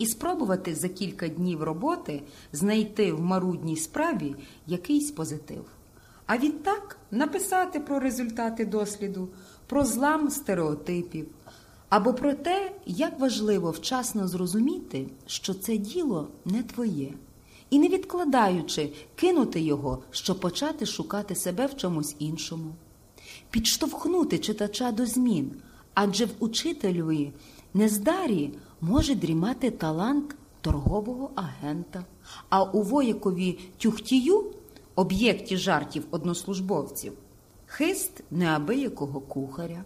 і спробувати за кілька днів роботи знайти в марудній справі якийсь позитив. А відтак написати про результати досліду, про злам стереотипів або про те, як важливо вчасно зрозуміти, що це діло не твоє, і не відкладаючи, кинути його, щоб почати шукати себе в чомусь іншому, підштовхнути читача до змін, адже в учителеві нездарі може дрімати талант торгового агента, а у воякові тюхтію об'єкті жартів однослужбовців, хист неабиякого кухаря.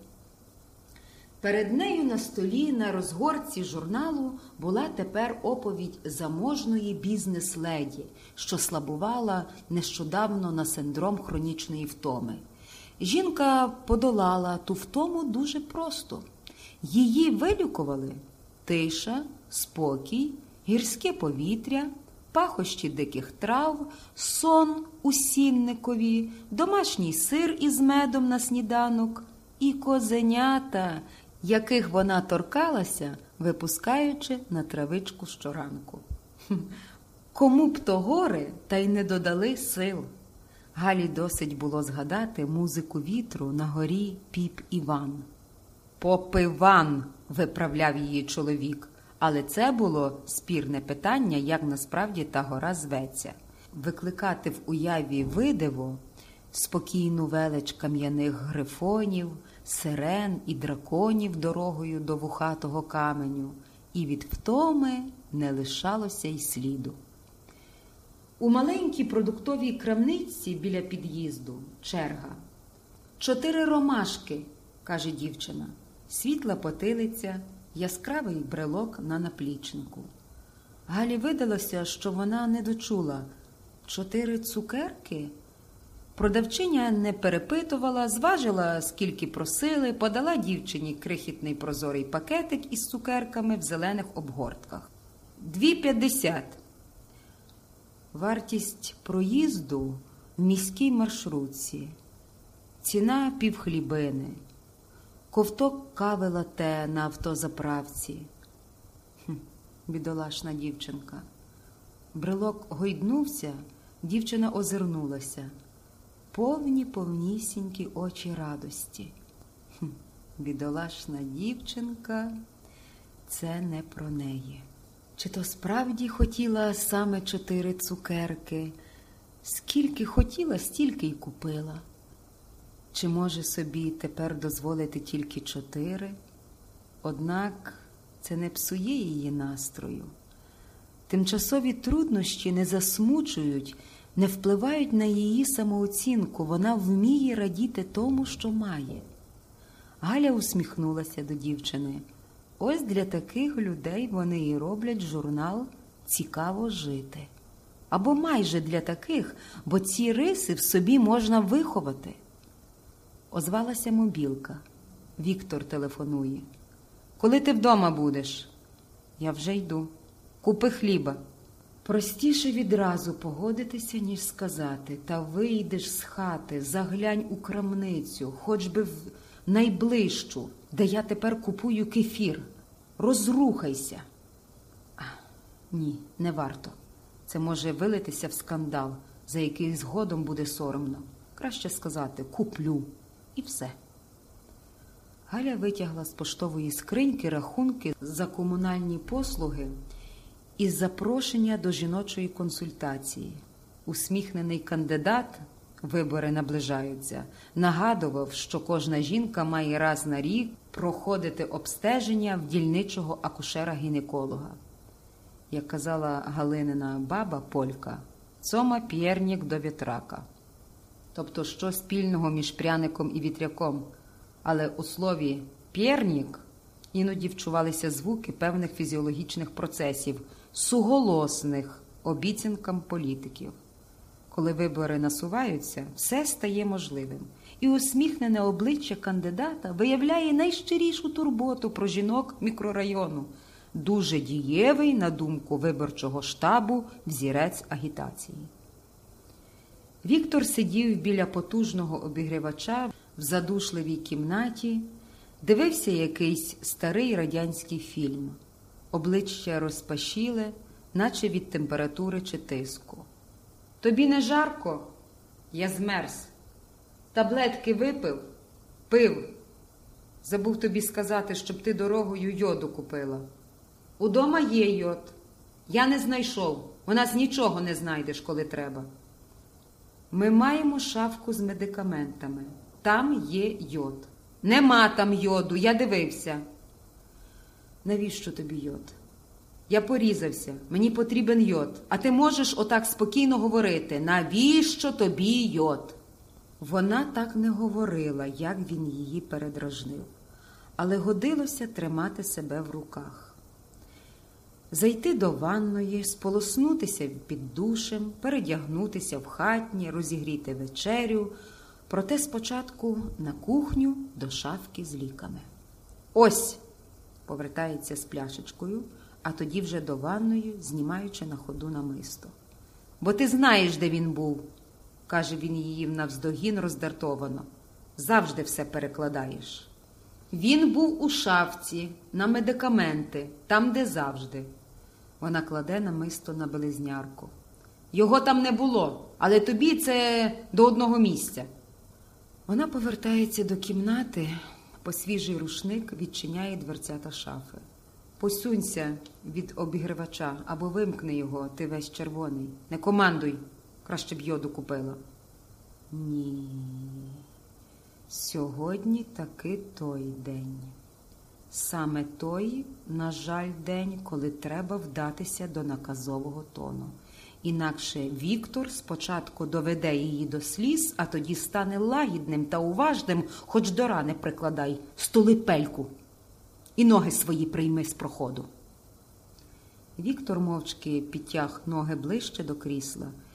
Перед нею на столі на розгорці журналу була тепер оповідь заможної бізнес-леді, що слабувала нещодавно на синдром хронічної втоми. Жінка подолала ту втому дуже просто. Її вилікували тиша, спокій, гірське повітря, пахощі диких трав, сон у сінникові, домашній сир із медом на сніданок і козенята, яких вона торкалася, випускаючи на травичку щоранку. Кому б то гори, та й не додали сил. Галі досить було згадати музику вітру на горі піп Іван. Попиван, виправляв її чоловік, але це було спірне питання, як насправді та гора зветься. Викликати в уяві видиво, спокійну велич кам'яних грифонів, сирен і драконів дорогою до вухатого каменю, і від втоми не лишалося й сліду. У маленькій продуктовій крамниці біля під'їзду черга. Чотири ромашки, каже дівчина, світла потилиця, яскравий брелок на наплічнику. Галі видалося, що вона не дочула чотири цукерки. Продавчиня не перепитувала, зважила, скільки просили, подала дівчині крихітний прозорий пакетик із цукерками в зелених обгортках. Дві п'ятдесят. Вартість проїзду в міській маршрутці, ціна півхлібини, ковток кави лате на автозаправці. Хм, Бідолашна дівчинка. Брелок гойднувся, дівчина озирнулася. Повні повнісінькі очі радості. Хм, Бідолашна дівчинка, це не про неї. Чи то справді хотіла саме чотири цукерки? Скільки хотіла, стільки й купила. Чи може собі тепер дозволити тільки чотири? Однак це не псує її настрою. Тимчасові труднощі не засмучують, не впливають на її самооцінку, вона вміє радіти тому, що має. Галя усміхнулася до дівчини. Ось для таких людей вони і роблять журнал Цікаво жити. Або майже для таких, бо ці риси в собі можна виховати. Озвалася мобілка. Віктор телефонує. Коли ти вдома будеш? Я вже йду. Купи хліба. Простіше відразу погодитися, ніж сказати, та вийдеш з хати, заглянь у крамницю, хоч би в найближчу, де я тепер купую кефір. Розрухайся. А, ні, не варто. Це може вилитися в скандал, за який згодом буде соромно. Краще сказати куплю і все. Галя витягла з поштової скриньки рахунки за комунальні послуги із запрошення до жіночої консультації. Усміхнений кандидат, вибори наближаються, нагадував, що кожна жінка має раз на рік проходити обстеження в дільничого акушера-гінеколога. Як казала Галинина баба Полька, цома п'єрнік до вітрака. Тобто, що спільного між пряником і вітряком, але у слові п'єрнік іноді вчувалися звуки певних фізіологічних процесів, суголосних обіцянкам політиків. Коли вибори насуваються, все стає можливим, і усміхнене обличчя кандидата виявляє найщирішу турботу про жінок мікрорайону, дуже дієвий, на думку виборчого штабу, взірець агітації. Віктор сидів біля потужного обігрівача в задушливій кімнаті, дивився якийсь старий радянський фільм. обличчя розпашіле, наче від температури чи тиску. Тобі не жарко? Я змерз. Таблетки випив? Пив. Забув тобі сказати, щоб ти дорогою йоду купила. Удома є йод. Я не знайшов. У нас нічого не знайдеш, коли треба. Ми маємо шафку з медикаментами. Там є йод. Нема там йоду, я дивився. Навіщо тобі йод? Я порізався, мені потрібен йод. А ти можеш отак спокійно говорити, навіщо тобі йод? Вона так не говорила, як він її передражнив, але годилося тримати себе в руках. Зайти до ванної, сполоснутися під душем, передягнутися в хатні, розігріти вечерю, проте спочатку на кухню до шафки з ліками. Ось! повертається з пляшечкою, а тоді вже до ванної, знімаючи на ходу намисто. Бо ти знаєш, де він був, каже він її навздогін роздартовано. Завжди все перекладаєш. Він був у шафці, на медикаменти, там, де завжди. Вона кладе намисто на белизнярку. Його там не було, але тобі це до одного місця. Вона повертається до кімнати, по свіжий рушник відчиняє дверцята шафи. Посунься від обігрівача або вимкни його, ти весь червоний. Не командуй, краще б йоду купила. Ні. Сьогодні таки той день. Саме той, на жаль, день, коли треба вдатися до наказового тону. Інакше Віктор спочатку доведе її до сліз, а тоді стане лагідним та уважним, хоч до рани прикладай, стули пельку, і ноги свої прийми з проходу. Віктор мовчки підтяг ноги ближче до крісла